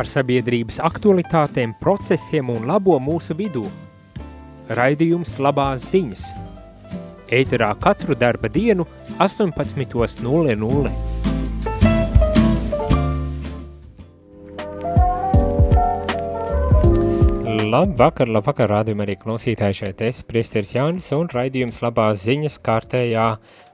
par sabiedrības aktualitātēm, procesiem un labo mūsu vidū. Raidījums labās ziņas. Ēterā katru darba dienu 18.00. Labvakar, labvakar, rādījumā arī klausītāji šeit es, priesteris Jānis un raidījums labās ziņas kārtējā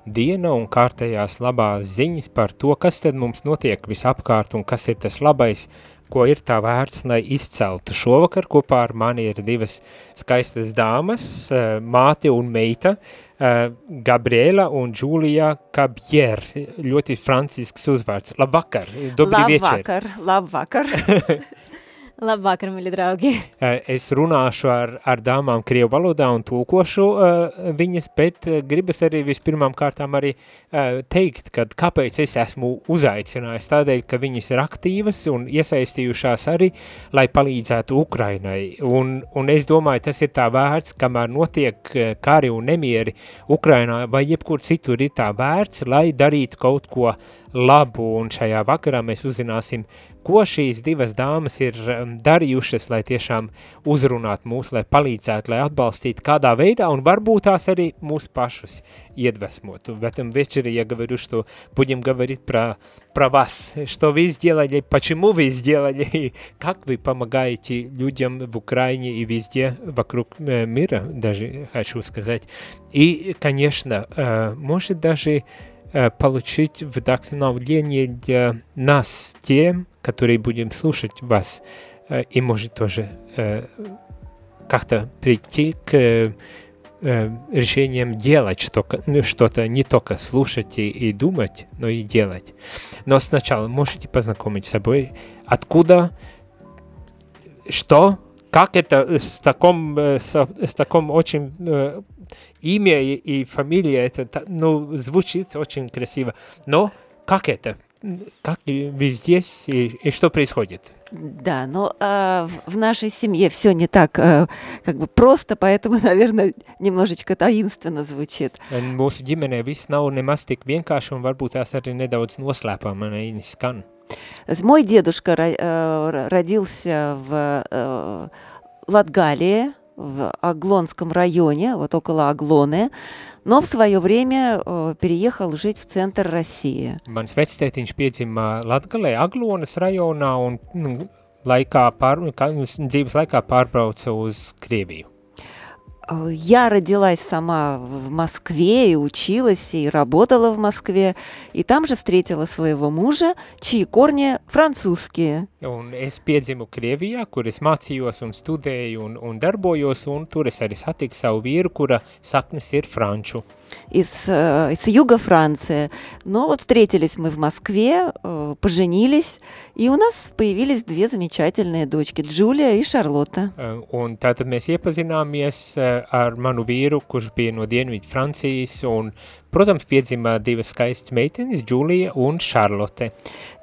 diena un kārtējās labās ziņas par to, kas tad mums notiek visapkārt un kas ir tas labais, ko ir tā vērts, lai izceltu. Šovakar kopā ar mani ir divas skaistas dāmas, eh, māte un meita, eh, Gabriela un Džūlija Kabjer, ļoti francisks uzvārds. Labvakar, dobri labvakar, večer. Labvakar, labvakar. Labvakar, mīļi draugi. Eh, es runāšu ar, ar dāmām Krievu valodā un tulkošu uh, viņas, bet uh, gribas arī vispirmām kārtām arī uh, teikt, kad kāpēc es esmu uzaicinājis tādēļ, ka viņas ir aktīvas un iesaistījušās arī, lai palīdzētu Ukrainai. Un, un es domāju, tas ir tā vērts, kamēr notiek kari un nemieri Ukrainā vai jebkur citur ir tā vērts, lai darītu kaut ko labu. Un šajā vakarā mēs uzzināsim, ko šīs divas dāmas ir um, darījušas, lai tiešām uzrunātu mūs, lai palīdzētu, lai atbalstītu kādā veidā, un varbūt tās arī mūs pašus iedvesmotu. В этом вечере я говорю, что будем говорить про, про вас, что вы сделали, почему вы сделали, как вы помогаете людям в Украине и везде вокруг э, мира, даже хочу сказать. И, конечно, э, может даже э, получить вдохновение для нас, тем, которые будем слушать вас, э, и может тоже э, как-то прийти к э, решением делать ну, что-то, не только слушать и, и думать, но и делать. Но сначала можете познакомить с собой, откуда, что, как это с таком, с, с таком очень имя и, и фамилия, это ну, звучит очень красиво, но как это? Как вы здесь и, и что происходит? Да, но э, в нашей семье все не так э, как бы просто, поэтому, наверное, немножечко таинственно звучит. Mūsu ģimenē viss nav nemaz tik vienkārši un varbūt tās arī nedaudz noslēpami skan. Мой дедушка э, родился в э, Латгалии, в Аглонском районе, вот около Аглоны, но в свое время э, переехал жить в центр России. Mans vectētiņš piedzima Latgalē, Aglonas rajonā un nu, laikā pār, dzīves laikā pārbrauca uz Krieviju. Э, я родилась сама в Москве и училась, и работала в Москве, и там же встретила своего мужа, чьи корни французские. Un es piedzimu Krievijā, kur es mācījos un studēju un, un darbojos, un tur es arī satiku savu vīru, kura saknes ir franču. Из, э, из юга Франции. Но вот встретились мы в Москве, э, поженились, и у нас появились две замечательные дочки, Джулия и Шарлотта. Un tātad mēs iepazināmies ar manu vīru, kurš bija no Dienvidu Francijas, un, protams, piedzima divas skaistas meitenes, Джулия un Шарлотте.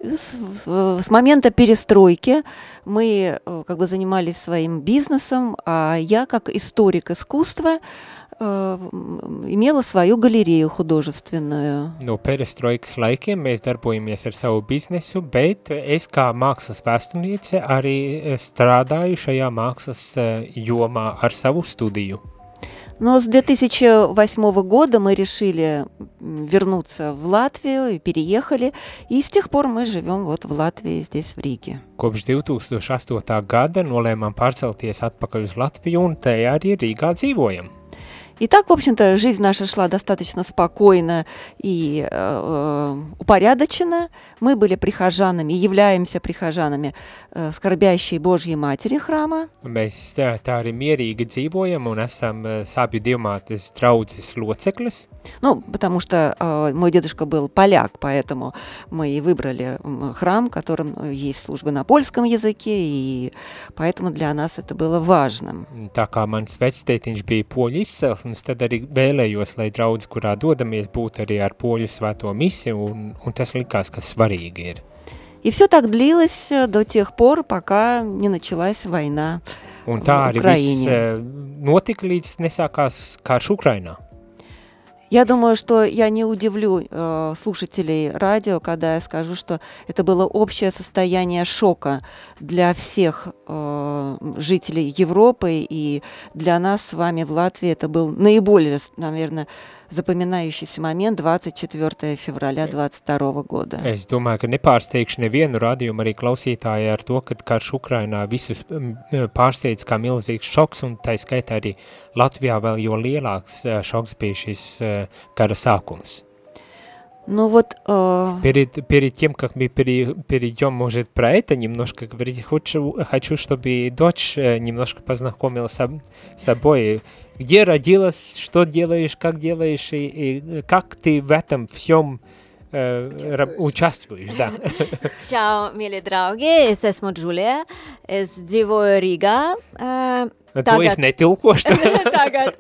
С, с момента перестройки мы как бы занимались своим бизнесом, а я как историк искусства имела свою галереju художественную. No perestroikas laikiem mēs darbojamies ar savu biznesu, bet es kā mākslas vēsturniece arī strādāju šajā mākslas jomā ar savu studiju. Но с 2008 года мы решили вернуться в Латвию и переехали, и с тех пор мы живем вот в Латвии, здесь, в Риге. Kopš 2008. gada nolēmām pārcelties atpakaļ uz Latviju un te arī Rīgā dzīvojam. И так, в общем-то, жизнь наша шла достаточно спокойно и э, упорядоченно. Мы были прихожанами, являемся прихожанами э, скорбящей Божьей Матери храма. Mēs tā, tā arī mierīgi dzīvojam un esam sāpju dievmātes draudzes loceklis. Ну, потому что э, мой дедушка был поляк, поэтому мы и выбрали храм, в котором есть службы на польском языке, и поэтому для нас это было важным. Tā kā mans vectētiņš bija poļu izcelsmes, tad arī vēlējos, lai draudz, kurā dodamies, būtu arī ar poļu svēto misi, un, un tas likās, ka svarīgi ir. И все так длилось до тех пор, пока не началась война Un tā arī viss notika līdz nesākās karš Ukrainā. Я думаю, что я не удивлю э, слушателей радио, когда я скажу, что это было общее состояние шока для всех э, жителей Европы, и для нас с вами в Латвии это был наиболее, наверное, запоминающийся момент 24. февраля 22 года. Es domāju, ka nepārsteigšu nevienu radījumu arī klausītāju ar to, ka karš Ukrainā visus pārsteidz kā milzīgs šoks, un tā skaitā arī Latvijā vēl jo lielāks šoks bija šis kara sākums. Ну вот... Э... Перед, перед тем, как мы пере, перейдем, может, про это немножко говорить, хочу, хочу чтобы дочь немножко познакомилась с собой. Где родилась, что делаешь, как делаешь, и, и как ты в этом всем uh, участвуешь, да. Čau, mīļie draugi, es esmu Džulija, es dzīvoju Rīgā. Uh, Tagad. To es netilkošu. Tagad.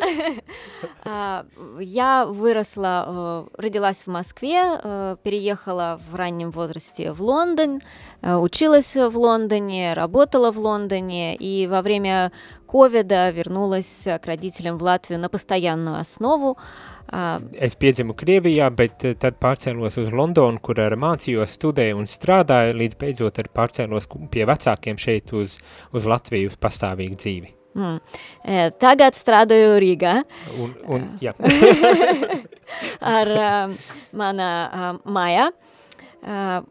Я выросла, родилась в Москве, переехала в раннем возрасте в Лондон, училась в Лондоне, работала в Лондоне и во время ковида вернулась к родителям в Латвию на постоянную основу. Es piedzimu Krievijā, bet tad pārcēlos uz Londonu, kur ar mācījos, studēju un strādāju, līdz beidzot ar pārcēlos pie vecākiem šeit uz, uz Latviju uz pastāvīgu dzīvi. Mm. Tagad strādāju Rīgā. Un, un, jā. Ar mana. Uh,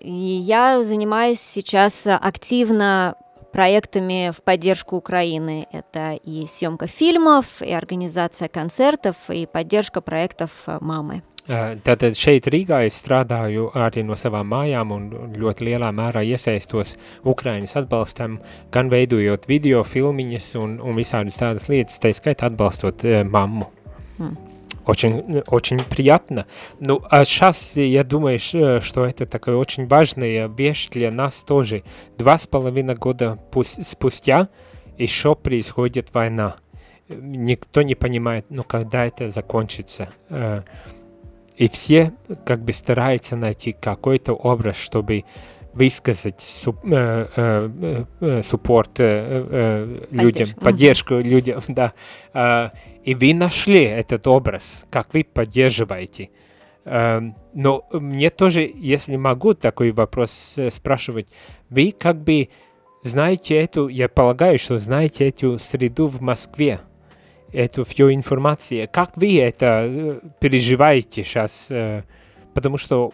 я занимаюсь сейчас активно проектами в поддержку Украины. Это и съемка фильмов, и организация концертов, и поддержка проектов мамы. Tātad šeit Rīgā es strādāju arī no savām mājām un ļoti lielā mērā iesaistos Ukrainas atbalstam, gan veidojot video filmiņas un, un visādas tādas lietas, tā skaitā atbalstot uh, mammu. Hmm. Очень, очень приятно. Ну, а сейчас я думаю, что это такая очень важная вещь для нас тоже. Два с половиной года спустя еще происходит война. Никто не понимает, ну, когда это закончится. И все как бы стараются найти какой-то образ, чтобы высказать суп, э, э, э, суппорт э, э, людям, поддержку, поддержку людям, да. Э, и вы нашли этот образ, как вы поддерживаете. Э, но мне тоже, если могу такой вопрос спрашивать, вы как бы знаете эту, я полагаю, что знаете эту среду в Москве, эту всю информацию. Как вы это переживаете сейчас? Потому что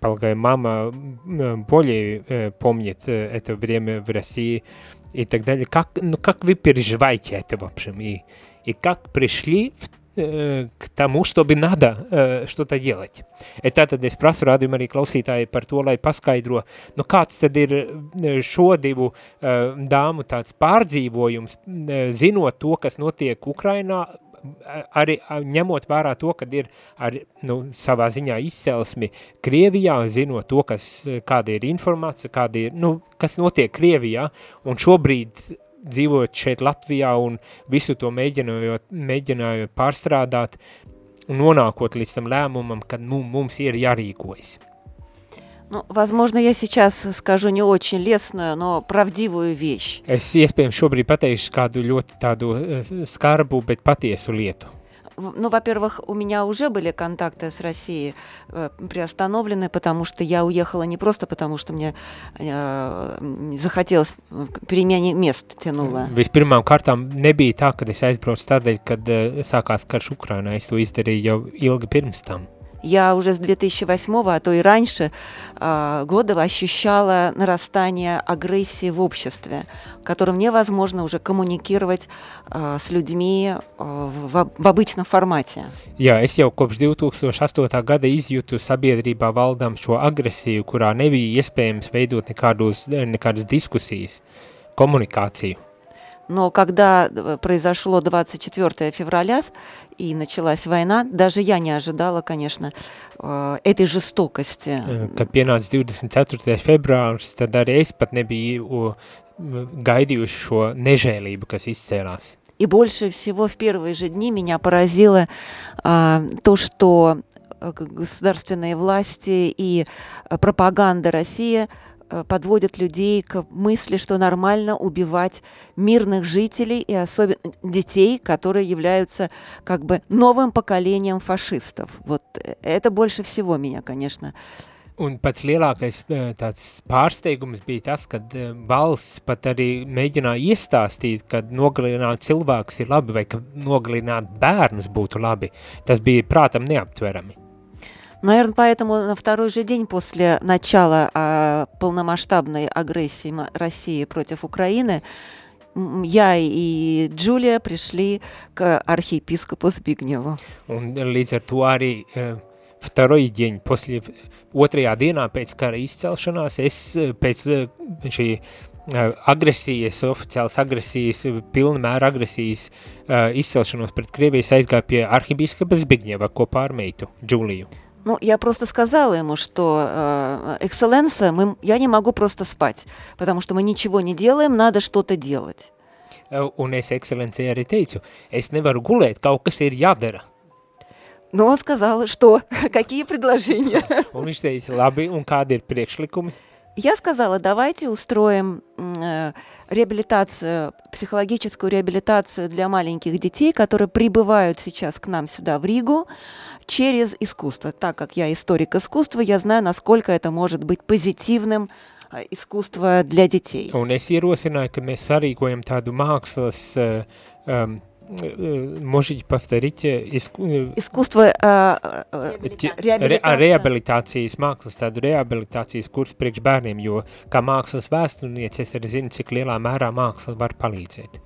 полагаю, мама более э, помнит э, это время в России и так далее. Как, ну, как вы переживаете это, в общем, и, и как пришли в, э, к тому, чтобы надо э, что-то делать? Et tātad es prasu rādījumu arī klausītāji par to, lai paskaidro, nu kāds tad ir šo divu uh, dāmu tāds pārdzīvojums, uh, zinot to, kas notiek Ukrainā, arī ņemot vērā to, ka ir ar, nu, savā ziņā izcelsmi Krievijā, zinot to, kas, kāda ir informācija, kāda ir, nu, kas notiek Krievijā, un šobrīd dzīvojot šeit Latvijā un visu to mēģinājot, mēģinājot pārstrādāt, un nonākot līdz tam lēmumam, kad nu, mums ir jārīkojas. Ну, возможно, я сейчас скажу не очень лесную, но правдивую вещь. Es iespējams šobrīd pateikšu kādu ļoti tādu skarbu, bet patiesu lietu. Ну, во-первых, у меня уже были контакты с Россией э, приостановлены, потому что я уехала не просто потому, что мне э, захотелось перемене мест тянуло. Vispirmām kārtām nebija tā, ka es aizbraucu tādēļ, kad uh, sākās karš Ukrainā. Es to izdarīju jau ilgi pirms tam. Я уже с 2008, а то и раньше а, года ощущала нарастание агрессии в обществе, которым невозможно уже коммуникировать а, с людьми а, в, в обычном формате. Jā, es jau kopš 2008. gada izjūtu sabiedrībā valdām šo agresiju, kurā nebija iespējams veidot nekādus, nekādas diskusijas, komunikāciju. Но когда э, произошло 24 февраля и началась война, даже я не ожидала, конечно, э, этой жестокости. Kad pienāca 24. februārs, tad arī es pat nebiju gaidījuši šo nežēlību, kas izcēlās. И больше всего в первые же дни меня поразило а, то, что э, государственные власти и пропаганда России подводят людей к мысли, что нормально убивать мирных жителей и особенно детей, которые являются как бы новым поколением фашистов. Вот э, это больше всего меня, конечно, Un pats lielākais eh, pārsteigums bija tas, ka eh, valsts pat arī mēģināja iestāstīt, ka nogalināt cilvēks ir labi vai ka nogalināt bērnus būtu labi. Tas bija prātam neaptverami. Наверное, поэтому на второй же день после начала а, полномасштабной агрессии России против Украины я и Джулия пришли к архиепископу Збигневу. To arī uh, второй день после dienā pēc kara izcelšanās es pēc šī agresijas, oficiālas agresijas, mēra agresijas uh, izcelšanos pret Krievijas aizgāja pie arhibīskapa Zbigņeva kopā ar meitu, Džuliju. Ну, я просто сказала ему, что э, экселленса, мы, я не могу просто спать, потому что мы ничего не делаем, надо что-то делать. Un es ekscelencija arī teicu, es nevaru gulēt, kaut kas ir jādara. Но он сказал, что, какие предложения? Un viņš teica, labi, un kādi ir priekšlikumi? Я сказала, давайте устроим э, реабилитацию, психологическую реабилитацию для маленьких детей, которые прибывают сейчас к нам сюда, в Ригу, через искусство. Так как я историк искусства, я знаю, насколько это может быть позитивным э, искусство для детей. Un es ierosināju, ka mēs sarīkojam tādu mākslas um, можете повторить иску... искусство uh, реабилитācijas. reabilitācijas mākslas, tādu reabilitācijas kursu priekš bērniem, jo kā mākslas vēsturniece es arī zinu, cik lielā mērā māksla var palīdzēt.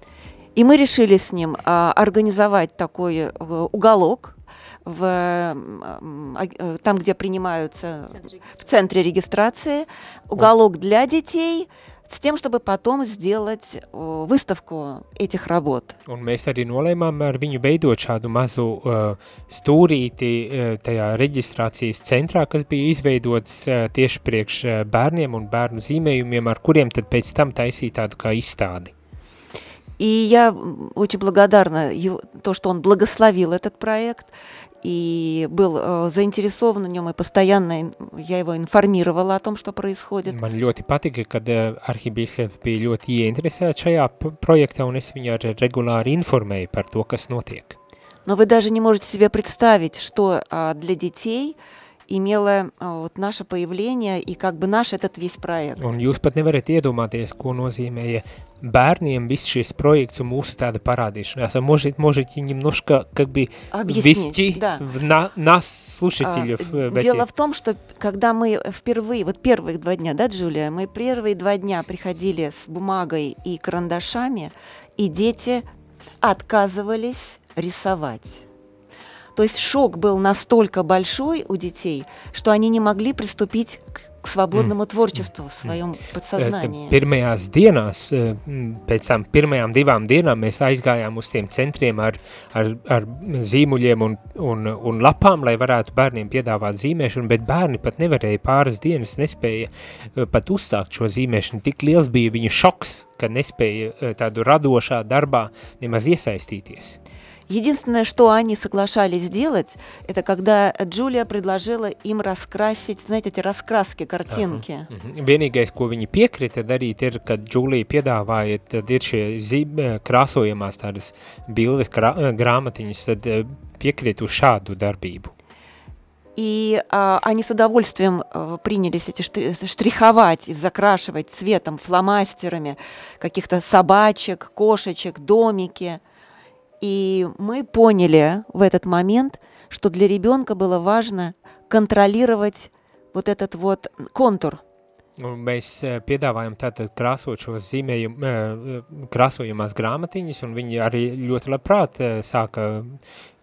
И мы решили с ним uh, организовать такой uh, уголок, в, э, там, где принимаются в центре регистрации, уголок для детей – с тем, чтобы потом сделать выставку этих работ. Un mēs arī nolēmām ar viņu veidot šādu mazu uh, stūrīti uh, tajā reģistrācijas centrā, kas bija izveidots uh, tieši priekš uh, bērniem un bērnu zīmējumiem, ar kuriem tad pēc tam taisīja tādu kā izstādi. И я очень благодарна то, что он благословил этот проект и был э, заинтересован в нем, и постоянно я его информировала о том, что происходит. Man ļoti patika, kad arhibīskaps bija ļoti ieinteresēts šajā projektā, un es viņu arī regulāri informēju par to, kas notiek. Но вы даже не можете себе представить, что а, для детей – имело вот наше появление и как бы наш этот весь проект. Un jūs pat nevarat iedomāties, ko nozīmēja bērniem viss šis проект un mūsu tāda парадишнās. Может, можете немножко как бы ввести да. в на, нас, слушателей. А, в Дело в том, что когда мы впервые, вот первые два дня, да, Джулия, мы первые два дня приходили с бумагой и карандашами, и дети отказывались рисовать. То есть шок был настолько большой у детей, что они не могли приступить к к свободному mm. tvorчеству в своем подсознании. Pirmajās dienās, pēc tam pirmajām divām dienām mēs aizgājām uz tiem centriem ar, ar, ar zīmuļiem un, un, un lapām, lai varētu bērniem piedāvāt zīmēšanu, bet bērni pat nevarēja pāris dienas, nespēja pat uzsākt šo zīmēšanu. Tik liels bija viņu šoks, ka nespēja tādu radošā darbā nemaz iesaistīties. Единственное, что они соглашались сделать, это когда Джулия предложила им раскрасить, знаете, эти раскраски, картинки. Vienīgais, ko viņi piekrita darīt, ir, kad Džulija piedāvāja, tad ir šie zīm, krāsojamās tādas bildes, krā, grāmatiņas, tad piekrita uz šādu darbību. И а, они с удовольствием а, принялись эти штриховать и закрашивать цветом, фломастерами каких-то собачек, кошечек, домики – и мы поняли в этот момент, что для ребенка было важно контролировать вот этот вот контур. Mēs piedāvājam tātad krāsot šos zīmējumu, krāsojumās grāmatiņas, un viņi arī ļoti labprāt sāka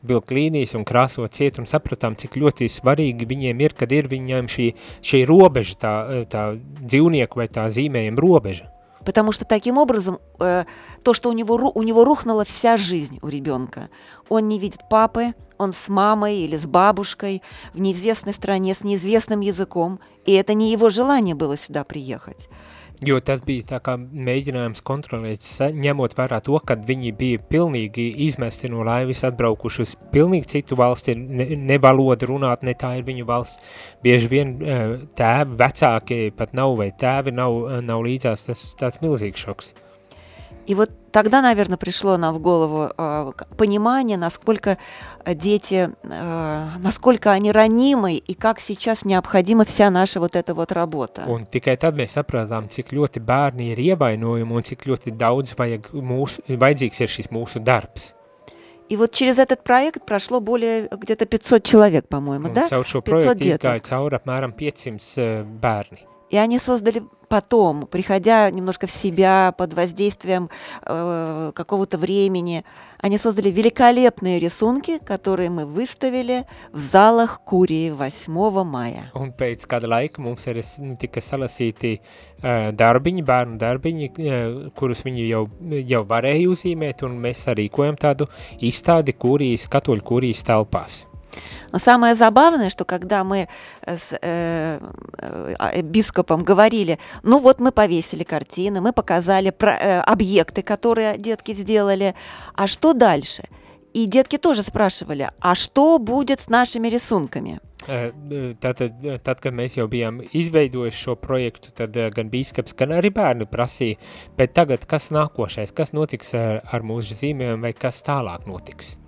vilkt līnijas un krāsot ciet, un sapratām, cik ļoti svarīgi viņiem ir, kad ir viņiem šī, šī robeža, tā, tā dzīvnieku vai tā zīmējuma robeža. Потому что таким образом э, то, что у него, у него рухнула вся жизнь у ребенка. Он не видит папы, он с мамой или с бабушкой в неизвестной стране с неизвестным языком, и это не его желание было сюда приехать. Jo tas bija tā kā mēģinājums kontrolēt, ņemot vērā to, ka viņi bija pilnīgi izmesti no laivas, atbraukuši uz pilnīgi citu valsti, ne, ne valoda runāt, ne tā ir viņu valsts. Bieži vien eh, tēvi, vecāki pat nav, vai tēvi nav, nav līdzās, tas tāds milzīgs šoks. И вот тогда, наверное, пришло нам в голову э, понимание, насколько дети, э, насколько они ранимы и как сейчас необходима вся наша вот эта вот работа. Un tikai tad mēs sapratām, cik ļoti bērni ir ievainojumi un cik ļoti daudz vajag mūsu, vajadzīgs ir šis mūsu darbs. И вот через этот проект прошло более где-то 500 человек, по-моему, да? caur šo 500 projektu izgāja cauri apmēram 500 bērni. И они создали потом, приходя немножко в себя под воздействием э, какого-то времени, они создали великолепные рисунки, которые мы выставили в залах Курии 8 мая. Un pēc kāda laika mums ir s- tika salasīti uh, darbiņi, bērnu darbiņi, uh, kurus viņi jau, jau varēja uzīmēt, un mēs arī kojam tādu izstādi kurijas, katoļu kurijas telpās. Но самое забавное, что когда мы с э, э, бископом говорили, ну вот мы повесили картины, мы показали про, э, объекты, которые детки сделали, а что дальше? И детки тоже спрашивали, а что будет с нашими рисунками? Uh, Tātad, uh, tad, kad mēs jau bijām izveidojuši šo projektu, tad gan bīskaps, gan arī bērni prasīja, bet tagad kas nākošais, kas notiks ar, ar mūsu zīmēm vai kas tālāk notiks?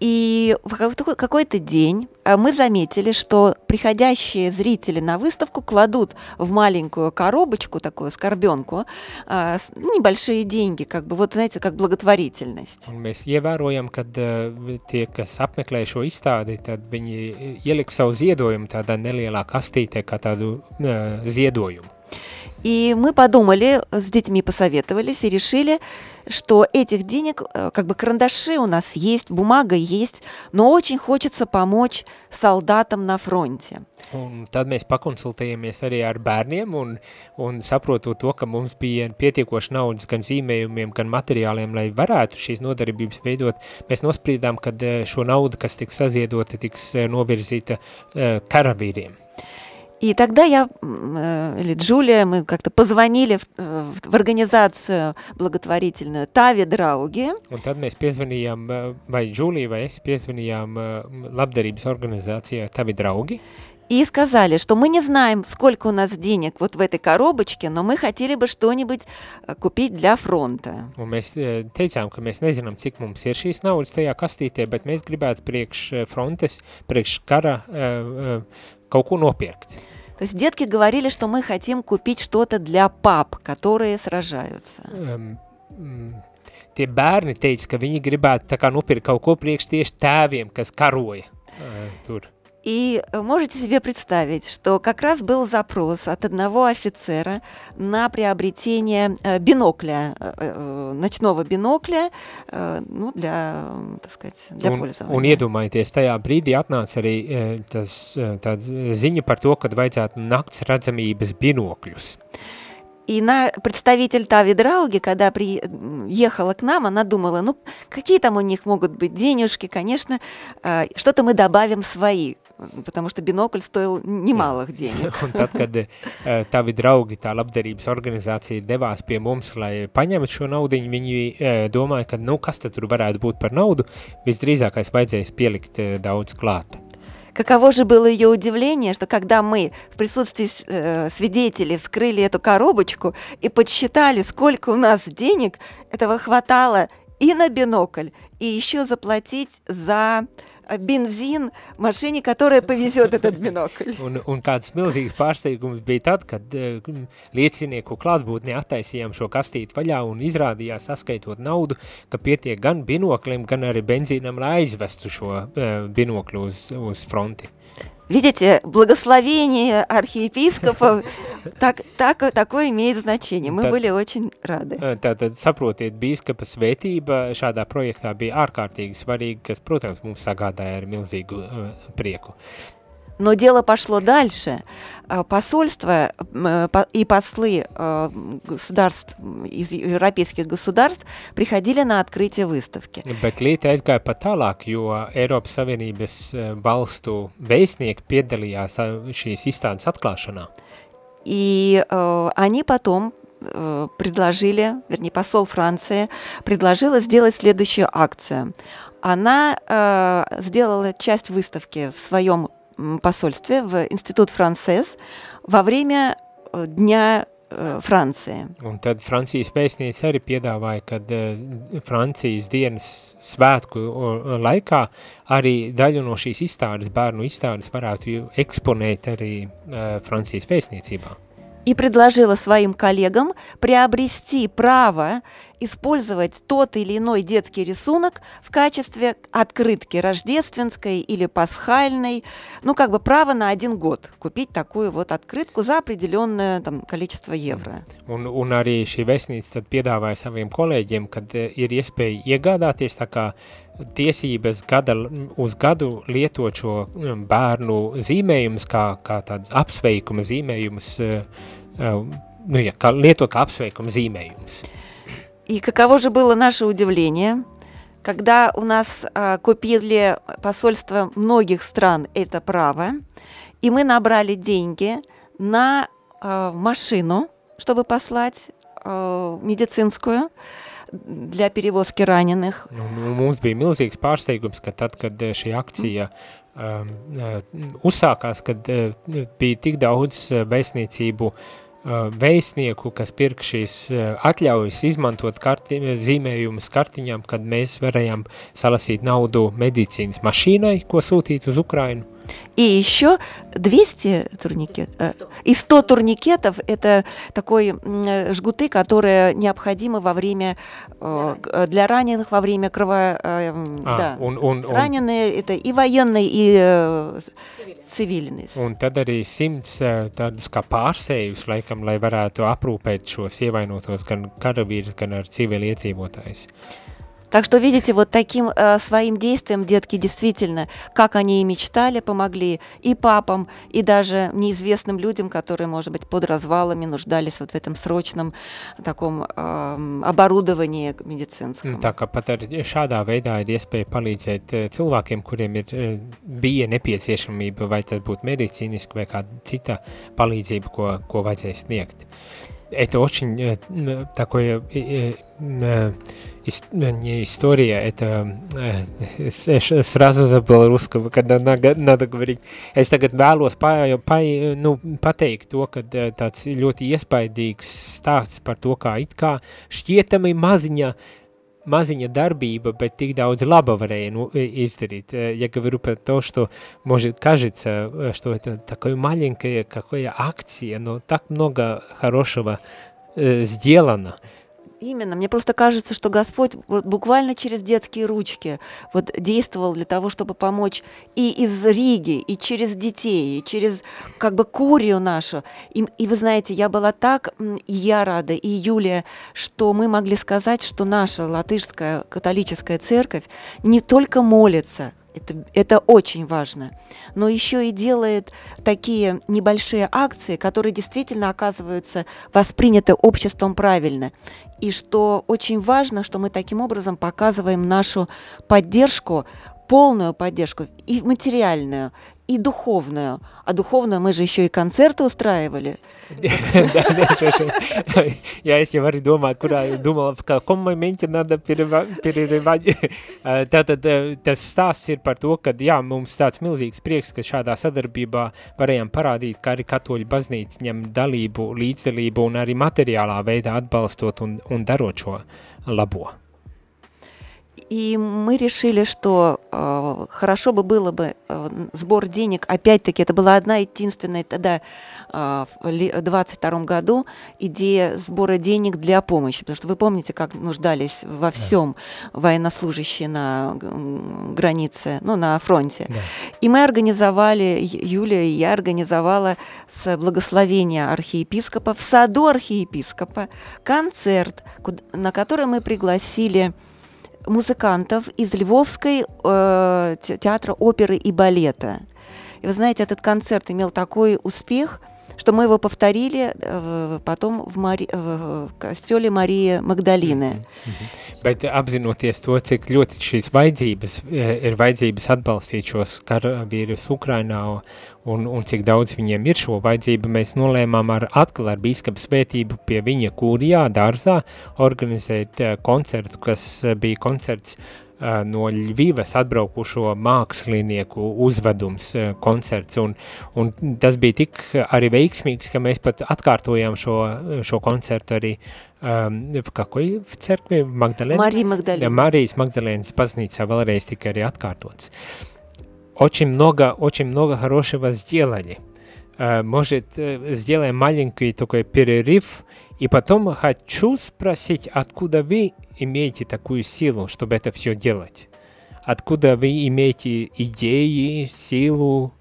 И в какой-то- день э, мы заметили, что приходящие зрители на выставку кладут в маленькую коробочку, такую скорбенку, с- ну, небольшие деньги, как бы, вот знаете, как благотворительность. Mēs ievērojam, ka uh, tie, kas apmeklē šo izstādi, tad viņi ieliks savu ziedojumu tādā nelielā kastītē, kā tādu ziedojumu. И мы подумали, с детьми посоветовались и решили, что этих денег, э, как бы карандаши у нас есть, бумага есть, но очень хочется помочь солдатам на фронте. Un tad mēs pakonsultējamies arī ar bērniem un, un saprotot to, ka mums bija pietiekoši naudas gan zīmējumiem, gan materiāliem, lai varētu šīs nodarbības veidot, mēs nosprīdām, ka eh, šo naudu, kas tiks saziedota, tiks eh, novirzīta eh, karavīriem. И тогда я м, э, или Джулия, мы как-то позвонили в, э, в- в организацию благотворительную Тави Драуги, Un tad mēs piezvanījām, eh, vai Džulija vai es piezvanījām eh, labdarības organizācijai Tavi draugi, и сказали, что мы не знаем, сколько у нас денег вот в этой коробочке, но мы хотели бы что-нибудь э, купить для фронта. un mēs eh, teicām, ka mēs nezinām, cik mums ir šīs naudas tajā kastītē, bet mēs gribētu priekš eh, frontes, priekš kara eh, eh, kaut ko nopirkt. То есть детки говорили, что мы хотим купить что-то для пап, которые сражаются. um, mm, tie bērni teica, ka viņi gribētu tā kā nopirkt kaut ko priekš tieši tēviem, kas karoja uh, tur. И э, можете себе представить, что как раз был запрос от одного офицера на приобретение э, бинокля, э, ночного бинокля, ну, для, так сказать, для Un, un пользования. iedomājieties, tajā brīdī atnāca arī tas, tāda ziņa par to, ka vajadzētu nakts redzamības binokļus. И на представитель Тави Драуги, когда приехала к нам, она думала, ну, какие там у них могут быть денежки, конечно, что-то мы добавим свои, потому что бинокль стоил немалых денег. Un tad, kad uh, tavi draugi, tā labdarības organizācija devās pie mums, lai paņemtu šo naudu, viņi uh, domāja, ka, nu, kas tad tur varētu būt par naudu, visdrīzākais vajadzēs pielikt uh, daudz klāt. Каково же было ее удивление, что когда мы в присутствии э, свидетелей вскрыли эту коробочку и подсчитали, сколько у нас денег, этого хватало и на бинокль, и еще заплатить за э, бензин машине, которая повезет этот бинокль. Un, un kāds milzīgs pārsteigums bija tad, kad uh, liecinieku klātbūtnē attaisījām šo kastīti vaļā un izrādījās saskaitot naudu, ka pietiek gan binoklim, gan arī benzīnam, lai aizvestu šo uh, binoklu uz, uz fronti. Видите, благословение архиепископа так, так, такое имеет значение. Мы Да. были очень рады. Uh, Tātad saprotiet, bīskapa svētība šādā projektā bija ārkārtīgi svarīga, kas, protams, mums sagādāja ar milzīgu uh, prieku. Но дело пошло дальше. А, Посольства э, и послы э, государств, из европейских государств приходили на открытие выставки. Bet lieta aizgāja pat tālāk, jo Eiropas Savienības valstu vēstnieki piedalījās šīs izstādes atklāšanā. И э, они потом э, предложили, вернее, посол Франции предложила сделать следующую акцию. Она э, сделала часть выставки в своем посольстве, в Институт Францез, во время э, Дня uh, Francija. Un tad Francijas pēcniece arī piedāvāja, ka uh, Francijas dienas svētku uh, laikā arī daļu no šīs izstādes, bērnu izstādes varētu eksponēt arī uh, Francijas pēcniecībā. и предложила своим коллегам приобрести право использовать тот или иной детский рисунок в качестве открытки рождественской или пасхальной, ну как бы право на один год купить такую вот открытку за определенное там, количество евро. Un, un arī šī vēstnīca tad piedāvāja saviem kolēģiem, kad ir iespēja iegādāties tā kā tiesības gada, uz gadu lietot šo bērnu zīmējumus kā, kā tādu apsveikuma zīmējumus uh, ну, я, lietot kā apsveikuma zīmējums. И каково же было наше удивление, когда у нас а, купили посольство многих стран это право, и мы набрали деньги на а, машину, чтобы послать а, медицинскую для перевозки раненых. Nu, mums bija milzīgs pārsteigums, ka tad, kad šī akcija um, uzsākās, kad bija vēstnieku, kas pirka šīs atļaujas izmantot karti, zīmējumus kartiņām, kad mēs varējām salasīt naudu medicīnas mašīnai, ko sūtīt uz Ukrainu. И еще 200 турникетов, и 100 турникетов – это такой жгуты, которые необходимы во время, для раненых во время крово... А, да, un, un, un, раненые – это и военные, и civilnis. Un tad arī simts tādus kā pārsējus, laikam, lai varētu aprūpēt šos ievainotos gan karavīrus, gan ar civiliedzīvotājus. Так что, видите, вот таким э, своим действием детки действительно, как они и мечтали, помогли и папам, и даже неизвестным людям, которые, может быть, под развалами нуждались вот в этом срочном таком э, оборудовании медицинском. Tā kā pat ar šādā veidā ir iespēja palīdzēt cilvēkiem, kuriem ir bija nepieciešamība, vai tas būtu medicīniski vai kāda cita palīdzība, ko, ko vajadzēja sniegt. Это очень такое история, это сразу забыл русского, когда надо, надо говорить. Es tagad vēlos pa, pa, nu, pateikt to, ka tāds ļoti iespaidīgs stāsts par to, kā it kā šķietami maziņa maziņа дарбиба, bet tik daudz лаба varēja ну, издарить. Я говорю про то, что может кажется, что это такое маленькая какая акция, но так много хорошего э, сделано. Именно. Мне просто кажется, что Господь буквально через детские ручки вот действовал для того, чтобы помочь и из Риги, и через детей, и через как бы курию нашу. И, и вы знаете, я была так, и я рада, и Юлия, что мы могли сказать, что наша латышская католическая церковь не только молится, это, это очень важно. Но еще и делает такие небольшие акции, которые действительно оказываются восприняты обществом правильно. И что очень важно, что мы таким образом показываем нашу поддержку, полную поддержку и материальную, и духовную. А духовную мы же еще и концерты устраивали. Я если arī domāju, kurā domāju, в каком моменте надо перерывать. Tātad tas stāsts ir par to, ka jā, mums tāds milzīgs prieks, ka šādā sadarbībā varējām parādīt, ka arī katoļu baznīca ņem dalību, līdzdalību un arī materiālā veidā atbalstot un, un darot šo labo. И мы решили, что э, хорошо бы было бы э, сбор денег, опять-таки, это была одна единственная тогда э, в 22 году идея сбора денег для помощи, потому что вы помните, как нуждались во всем да. военнослужащие на границе, ну, на фронте. Да. И мы организовали, Юлия и я организовала с благословения архиепископа в саду архиепископа концерт, на который мы пригласили музыкантов из Львовской э, театра оперы и балета. И вы знаете, этот концерт имел такой успех, что мы его повторили э, потом в, Мари, в костеле Марии Магдалины. Mm -hmm. Bet apzinoties to, cik ļoti šīs vajadzības ir vajadzības atbalstīt šos karavīrus Ukrainā un, un cik daudz viņiem ir šo vajadzību, mēs nolēmām ar atkal ar bīskapa svētību pie viņa kūrijā, dārzā, organizēt koncertu, kas bija koncerts no Ļvivas atbraukušo mākslinieku uzvedums koncerts, un, un tas bija tik arī veiksmīgs, ka mēs pat atkārtojām šo, šo koncertu arī в какой в церкви? Магдалена? Марии Магдалины. Марijas Магдалēnas baznīcā vēlreiz tika arī atkārtots. Очень много, очень много хорошего сделали. Может, сделаем маленький такой перерыв, и потом хочу спросить, откуда вы имеете такую силу, чтобы это все делать? Откуда вы имеете идеи, силу?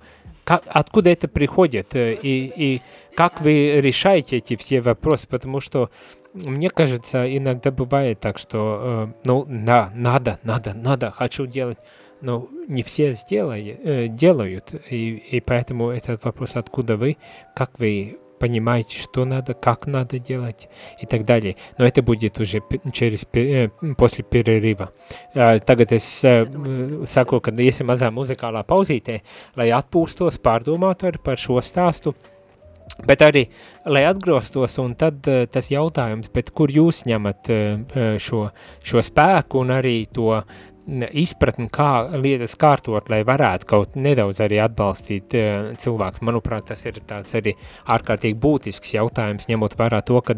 Как, откуда это приходит? И, и как вы решаете эти все вопросы? Потому что мне кажется, иногда бывает так, что э, ну, да, надо, надо, надо, хочу делать, но не все сделай, э, делают, и, и поэтому этот вопрос, откуда вы, как вы понимаете, что надо, как надо делать и так далее. Но это будет уже через, после перерыва. Tagad es saku, ka iesim mazā muzikālā pauzītē, lai atpūstos, pārdomātu arī par šo stāstu, bet arī, lai atgrostos, un tad tas jautājums, bet kur jūs ņemat šo, šo spēku un arī to izpratni, kā lietas kārtot, lai varētu kaut nedaudz arī atbalstīt uh, cilvēkus. Manuprāt, tas ir tāds arī ārkārtīgi būtisks jautājums, ņemot vērā to, ka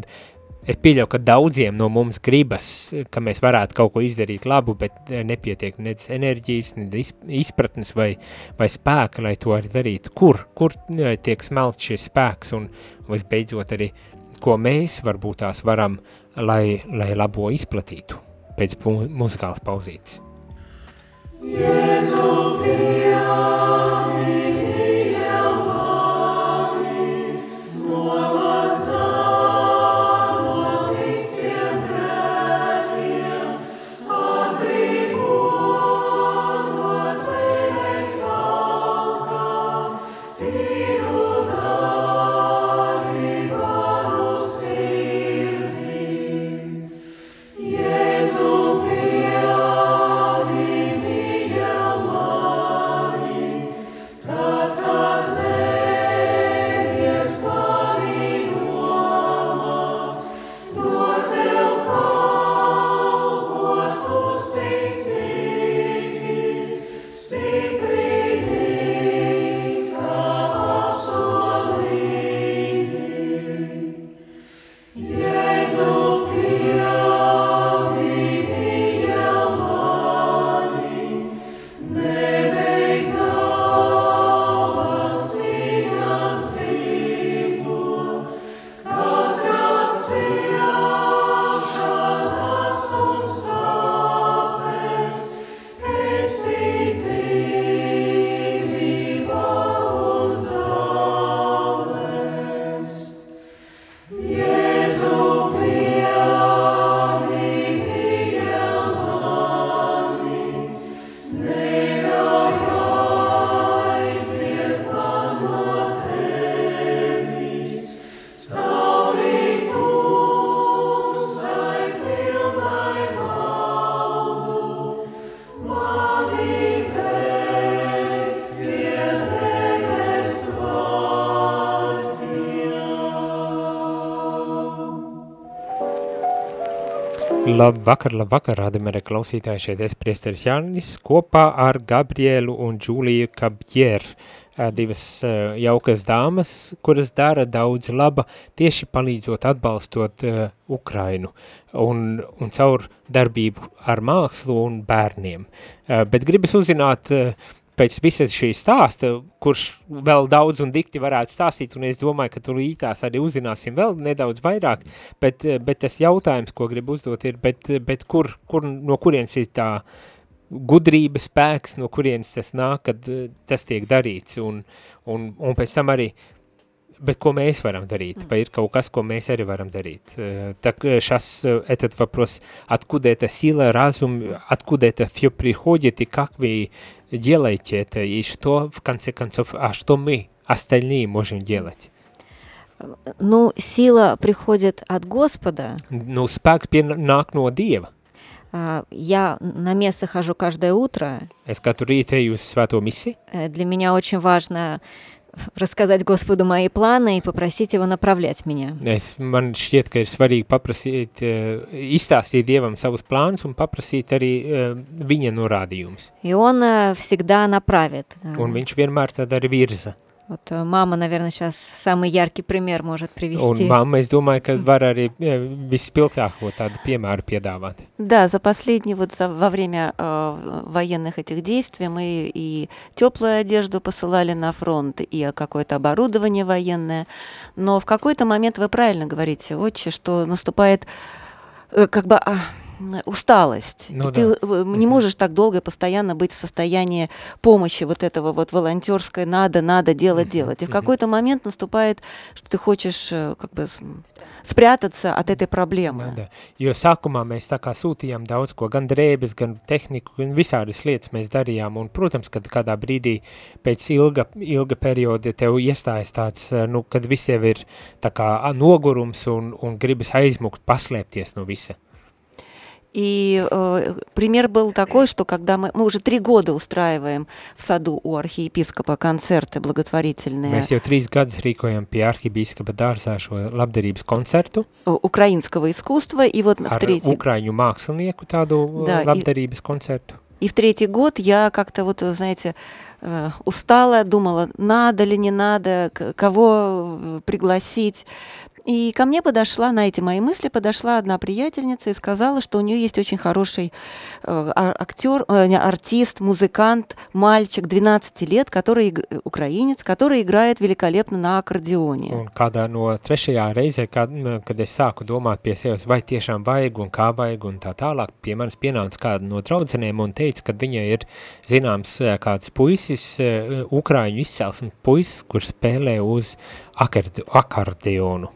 es pieļauju, ka daudziem no mums gribas, ka mēs varētu kaut ko izdarīt labu, bet nepietiek nec enerģijas, nec izpratnes vai, vai spēka, lai to arī darītu. Kur, kur tiek smelt šis spēks un visbeidzot arī, ko mēs varbūt tās varam, lai, lai labo izplatītu pēc muzikālas pauzītes. Jesu pijani. Labvakar, labvakar, rādamere klausītāji, šeit es priesteris Jānis kopā ar Gabrielu un Džūliju Kabjeru, divas jaukas dāmas, kuras dara daudz laba, tieši palīdzot atbalstot uh, Ukrainu un, un caur darbību ar mākslu un bērniem. Uh, bet gribas uzzināt, uh, pēc visas šī stāsta, kurš vēl daudz un dikti varētu stāstīt, un es domāju, ka tur ītās arī uzzināsim vēl nedaudz vairāk, bet, bet tas jautājums, ko gribu uzdot, ir, bet, bet kur, kur, no kurienes ir tā gudrība, spēks, no kurienes tas nāk, kad tas tiek darīts, un, un, un pēc tam arī Bet ko mēs varam дарить? Vai ir kaut kas, ko mēs arī varam дарить? Так сейчас этот вопрос, откуда эта сила, разум, откуда это все приходит, и как вы делаете это, и что, в конце концов, а что мы, остальные, можем делать? Ну, сила приходит от Господа. Spēks pie, nāk no Dieva. А, Я на место хожу каждое утро. Es katru rītu eju uz svēto misiju. Для меня очень важно рассказать Господу мои планы и попросить Его направлять меня. Es, man šķiet, ka ir svarīgi paprasīt, eh, izstāstīt Dievam savus plānus un paprasīt arī eh, viņa norādījumus. И Он э, всегда направит. Э, Un viņš vienmēr tad arī virza. Вот э, мама, наверное, сейчас самый яркий пример может Un привести. mamma, es domāju, ka var arī eh, vispilgtāko tādu piemēru piedāvāt. Да, за последние, вот за, во время э, военных этих действий мы и теплую одежду посылали на фронт, и какое-то оборудование военное. Но в какой-то момент вы правильно говорите, отче, что наступает э, как бы а, усталость. Ну и ты да. э, не Мгм. можешь так долго постоянно быть в состоянии помощи вот этого вот волонтерской надо, надо делать, Мгм, делать. И в мгм. какой-то момент наступает, что ты хочешь э, как бы с- спрятаться от этой проблемы. Jā, jā. Jo sākumā mēs tā kā sūtījām daudz ko, gan drēbes, gan tehniku, gan visādas lietas mēs darījām, un, protams, kad kādā brīdī pēc ilga, ilga perioda tev iestājas tāds, eh, nu, kad viss jau ir tā kā a, nogurums un, un gribas aizmukt, paslēpties no visa. И э, пример был такой, что когда мы, мы уже три года устраиваем в саду у архиепископа концерты благотворительные gadus rīkojam pie arhibīskapa dārzā šo labdarības koncertu э, украинского искусства, и вот в третий, ukraiņu mākslinieku tādu Да, и- labdarības koncertu. и в третий год я как-то вот, знаете, э, устала, думала, надо ли, не надо, кого э, пригласить. И ко мне подошла, на эти мои мысли подошла одна приятельница и сказала, что у нее есть очень хороший э, а- актер, э, не, артист, музыкант, мальчик 12 лет, который иг- э, украинец, который играет великолепно на аккордеоне. Un kādā no trešajā reizē, kad, m, kad es sāku domāt pie sevis, vai tiešām vajag un kā vajag un tā tālāk, pie manis pienāca kāda no draudzenēm un teica, ka viņai ir zināms eh, kāds puisis, eh, ukrāņu izcelsmes puisis, kurš spēlē uz akardi, akordeonu.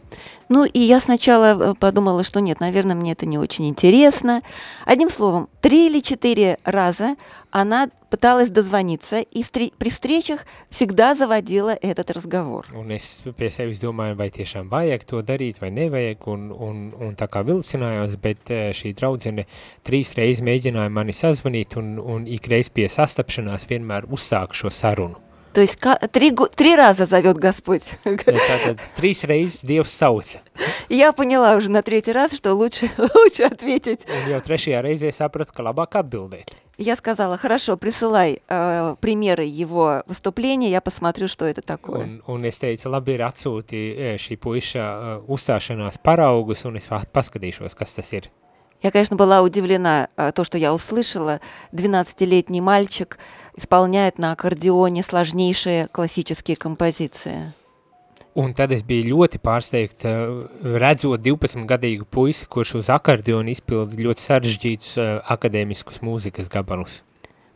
Ну, и я сначала э, подумала, что нет, наверное, мне это не очень интересно. Одним словом, три или четыре раза она пыталась дозвониться, и встре- при встречах всегда заводила этот разговор. Un es pie sevis domāju, vai tiešām vajag to darīt vai nevajag, un, un, un tā kā vilcinājos, bet eh, šī draudzene trīs reizes mēģināja mani sazvanīt, un, un ikreiz pie sastapšanās vienmēr uzsāka šo sarunu. То есть ка- три, го- три раза зовет Господь. Tātad trīs reizes Dievs sauca. И я поняла уже на третий раз, что лучше, лучше ответить. Un jau trešajā reizē sapratu, ka labāk atbildēt. Я сказала, хорошо, присылай э, примеры его выступления, я посмотрю, что это такое. Un, un es teicu, labi, ir atsūti eh, šī puiša eh, uzstāšanās paraugus, un es va- paskatīšos, kas tas ir. Я, конечно, была удивлена а, то, что я услышала. 12-летний мальчик исполняет на аккордеоне сложнейшие классические композиции. Un tad es biju ļoti pārsteigta, eh, redzot 12-gadīgu puisi, kurš uz akordionu izpilda ļoti sarežģītus eh, akadēmiskus mūzikas gabalus.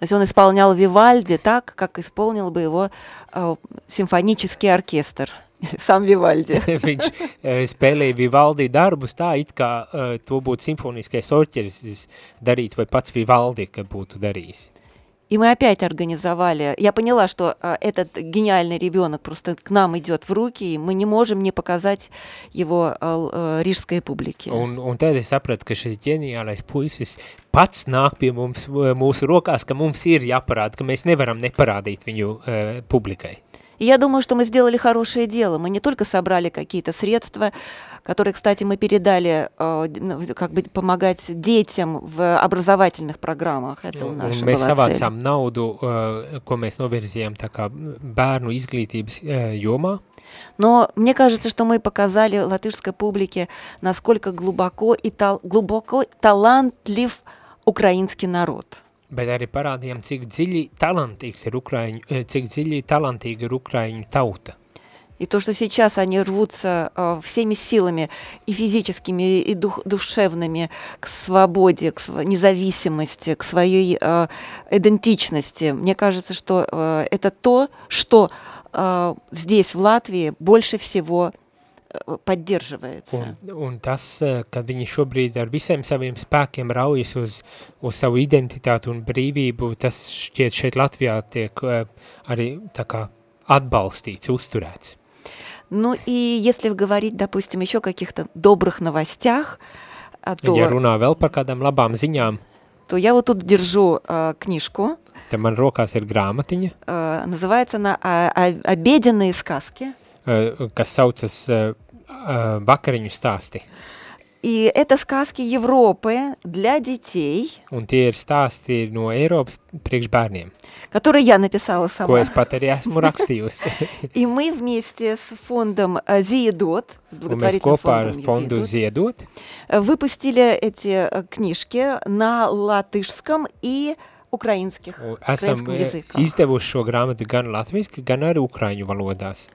То есть он исполнял Вивальди так, как исполнил бы его а, симфонический оркестр. Сам Вивальди. Viņš eh, spēlēja Vivaldi darbus tā, it kā eh, to būtu simfoniskais orķeris darīt, vai pats Vivaldi, ka būtu darījis. И мы опять организовали. Я поняла, что а, этот гениальный ребенок просто к нам идет в руки, и мы не можем не показать его а, а, рижской публике. Un, un tad es sapratu, ka šis ģeniālais puisis pats nāk pie mums, eh, mūsu rokās, ka mums ir jāparāda, ka mēs nevaram neparādīt viņu uh, publikai. И я думаю, что мы сделали хорошее дело. Мы не только собрали какие-то средства, которые, кстати, мы передали э, ну, как бы помогать детям в образовательных программах. Это у нас mēs savācām naudu, ko mēs novirzījām tā kā bērnu izglītības jomā, Но мне кажется, что мы показали латышской публике, насколько глубоко и тал- глубоко талантлив украинский народ. Bet arī parādījām, cik dziļi talantīgs ir Ukraiņu, eh, cik dziļi talantīga ir Ukraiņu tauta. И то, что сейчас они рвутся э, всеми силами и физическими, и дух- душевными к свободе, к св- независимости, к своей э, идентичности. Мне кажется, что э, это то, что э, здесь, в Латвии, больше всего поддерживается. Un, un tas, eh, ka viņi šobrīd ar visiem saviem spēkiem raujas uz, uz savu identitāti un brīvību, tas šķiet šeit Latvijā tiek eh, arī tā kā atbalstīts, uzturēts. Ну и если говорить, допустим, еще о каких-то добрых новостях, а, то, Ja runā vēl par kādām labām ziņām, то я вот тут держу э, книжку, te man rokās ir grāmatiņa, э, называется она «А- а- «Обеденные сказки». eh, kas saucas eh, eh, vakariņu stāsti. И это сказки Европы для детей, Un tie ir stāsti no Eiropas priekš bērniem, которые я написала ko сама. es pat arī esmu rakstījusi. И мы вместе с фондом э, Зиедот, с Un mēs благотворительным kopā ar фондом fondu Зиедот, Ziedot э, выпустили эти э, книжки на латышском и украинских. un esam Ukraiņu eh, языках. izdevuši šo grāmatu gan latviski, gan arī ukraiņu valodās.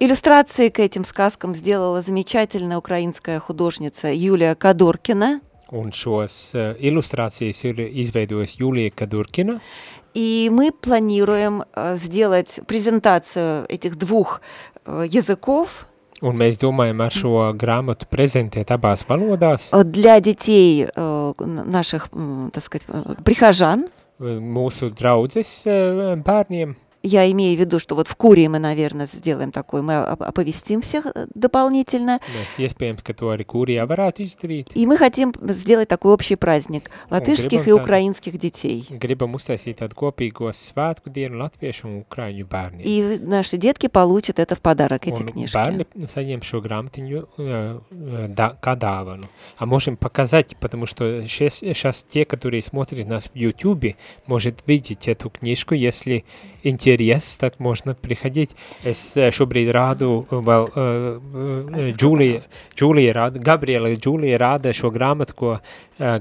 Иллюстрации к этим сказкам сделала замечательная украинская художница Юлия Кадоркина. Un šos eh, ilustrācijas ir izveidojis Julija Kadurkina, И мы планируем э, сделать презентацию этих двух э, языков un mēs domājam ar šo grāmatu prezentēt abās valodās э, для детей э, н- наших, м, так сказать, э, прихожан. mūsu draudzes eh, bērniem, Я имею в виду, что вот в Курии мы, наверное, сделаем такой, мы оп- оповестим всех э, дополнительно. izdarīt. И мы хотим сделать такой общий праздник латышских и украинских детей. И наши детки получат это в подарок, эти книжки. kā dāvanu. А можем показать, потому что сейчас те, которые смотрят нас в YouTube, может видеть эту книжку, если интерес, так можно приходить. Es eh, šobrīd rādu vēl uh, uh, Džūlija, Džūlija rāda, Gabriela Džūlija rāda šo grāmatu, ko uh,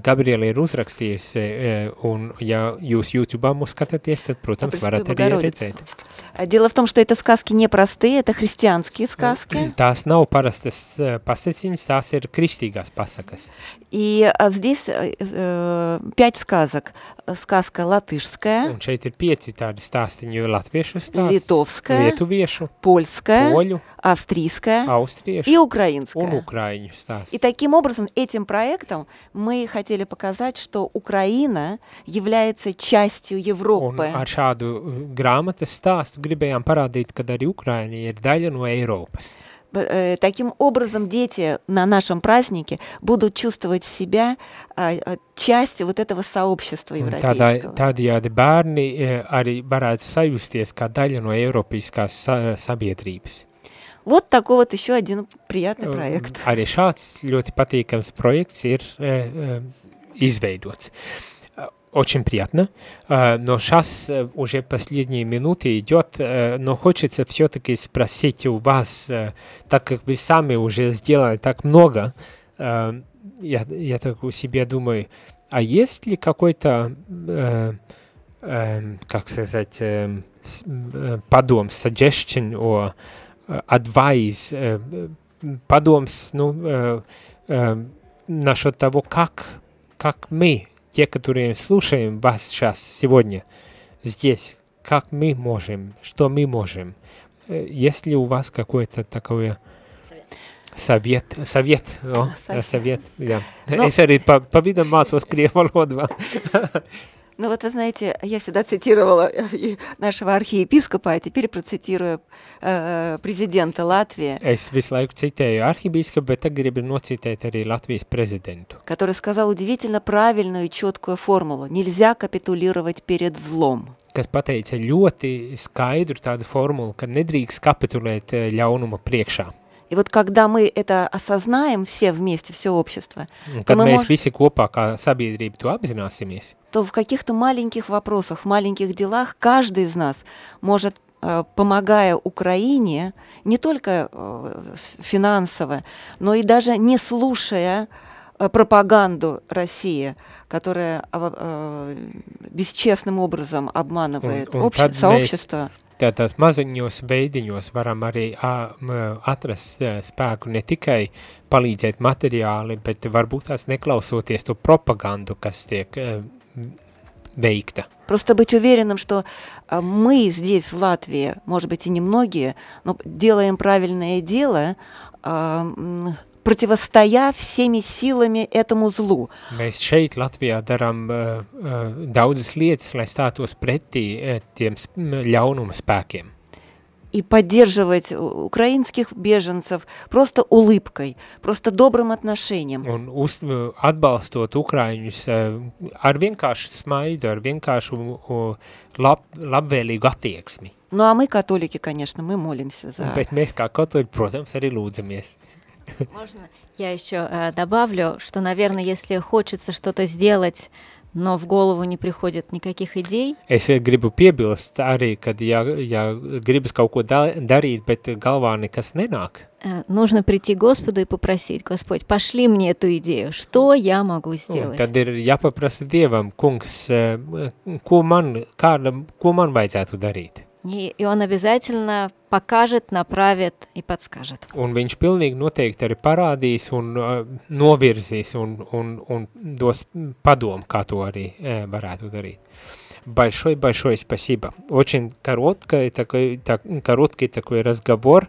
Gabriela ir uzrakstījusi, uh, un ja jūs YouTube mūs skatāties, tad, protams, Пресвятую varat arī Богородицу. redzēt. А Дело в том, что это сказки непростые, это христианские сказки. Tās nav parastas uh, pasaciņas, tās ir kristīgās pasakas. И а, здесь э, э, пять сказок. Сказка латышская, Un šeit ir pieci tādi stāstiņi latviešu stāsts, литовская, lietuviešu, польская, poļu, австрийская austriešu и un украинская. ukraiņu stāsts. И таким образом, этим проектом мы хотели показать, что Украина является частью Un Европы. ar šādu uh, grāmatas stāstu gribējām parādīt, ka arī Ukraina ir daļa no Eiropas. Б- э, Таким образом, дети на нашем празднике будут чувствовать себя а, а, частью вот этого сообщества Un tādā, европейского. tādējādi bērni eh, arī varētu sajusties kā daļa no Eiropiskās sa sabiedrības. Вот такой вот еще один приятный Un проект. Arī šāds ļoti patīkams projekts ir eh, eh, izveidots. Очень приятно. Э, Но сейчас э, уже последние минуты идет, э, но хочется все-таки спросить у вас, э, так как вы сами уже сделали так много, я, я так у себя думаю, а есть ли какой-то, как сказать, подом, suggestion or advice, подомс, ну, насчет того, как, как мы, те, которые слушаем вас сейчас, сегодня, здесь, как мы можем, что мы можем. Э, Есть ли у вас какой-то такой совет, совет, о, Совет. совет, jā. Nu- Es arī pa, pa vidam mācos krievu valodu vēl. Ну вот вы знаете, я всегда цитировала э, и нашего архиепископа, а теперь процитирую э, президента Латвии, Es visu laiku citēju arhibīskapu, bet tagad gribu nocitēt arī Latvijas prezidentu, который сказал удивительно правильную и четкую формулу. Нельзя капитулировать перед злом. kas pateica ļoti skaidru tādu formulu, ka nedrīkst kapitulēt eh, ļaunuma priekšā. И вот когда мы это осознаем все вместе, все общество, мы to apzināsimies, то в каких-то маленьких вопросах, в маленьких делах каждый из нас может, э, помогая Украине, не только э, финансово, но и даже не слушая э, пропаганду России, которая а, бесчестным образом обманывает Un- un обще- tad mēs- сообщество, Tātad maziņos veidiņos varam arī ā, m, atrast ā, spēku ne tikai palīdzēt materiāli, bet varbūt tās neklausoties to propagandu, kas tiek ā, m, veikta. Просто быть уверенным, что а, мы здесь, в Латвии, может быть, и немногие, но делаем правильное дело, а, м, противостоя всеми силами этому злу. Mēs šeit Latvijā darām uh, uh, daudzas lietas, lai stātos pretī uh, tiem sp- m, ļaunuma spēkiem. и поддерживать украинских беженцев просто улыбкой, просто добрым отношением. Un uz, atbalstot Ukraiņus ar vienkāršu smaidu, ar vienkāršu lab, labvēlīgu attieksmi. Ну, а мы, католики, конечно, мы молимся за... Bet mēs kā katoļi, protams, arī lūdzamies. Можно я еще э, добавлю, что, наверное, если хочется что-то сделать но в голову не приходит никаких идей. Es gribu piebilst arī, kad ja, ja gribas kaut ko da darīt, bet galvā nekas nenāk. Нужно прийти к Господу и попросить, Господь, пошли мне эту идею, что я могу сделать? Tad ir jāpaprasa Dievam, kungs, ko man, kāda, ko man vajadzētu darīt? И, и он обязательно покажет, направит и подскажет. Un viņš pilnīgi noteikti arī parādīs un uh, novirzīs un, un, un dos padomu, kā to arī э, varētu дарить. Большое-большое спасибо. Очень короткий такой, так, короткий такой разговор.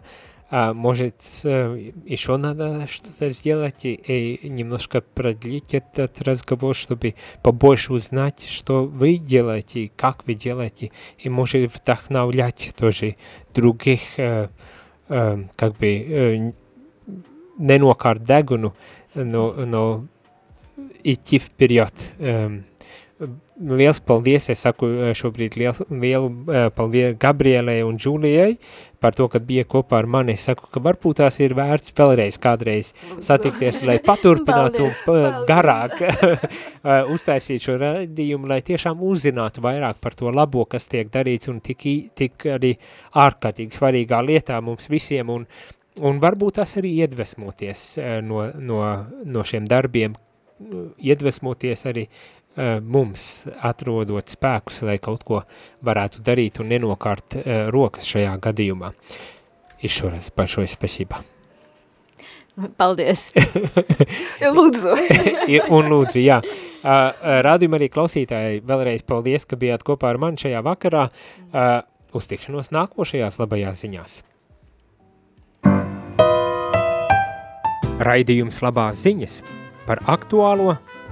А, может, э, еще надо что-то сделать и, и немножко продлить этот разговор, чтобы побольше узнать, что вы делаете, как вы делаете, и может вдохновлять тоже других, э, э, как бы, э, nenokārt degunu, no, no идти вперед. Э, liels paldies, es saku eh, šobrīd liels, lielu uh, paldies Gabrielai un Džulijai par to, ka bija kopā ar mani. Es saku, ka varbūt tās ir vērts vēlreiz kādreiz satikties, lai paturpinātu paldies, garāk uh, uztaisīt šo radījumu, lai tiešām uzzinātu vairāk par to labo, kas tiek darīts un tik, tik arī ārkārtīgi svarīgā lietā mums visiem un, un varbūt tas arī iedvesmoties no, no, no šiem darbiem, iedvesmoties arī Eh, mums atrodot spēkus, lai kaut ko varētu darīt un nenokārt uh, rokas šajā gadījumā. Еще раз большое спасибо. Paldies. lūdzu. un lūdzu, jā. Uh, Rādījumā arī klausītāji, vēlreiz paldies, ka bijāt kopā ar mani šajā vakarā. Uh, uz tikšanos nākošajās labajās ziņās. Raidījums labās ziņas par aktuālo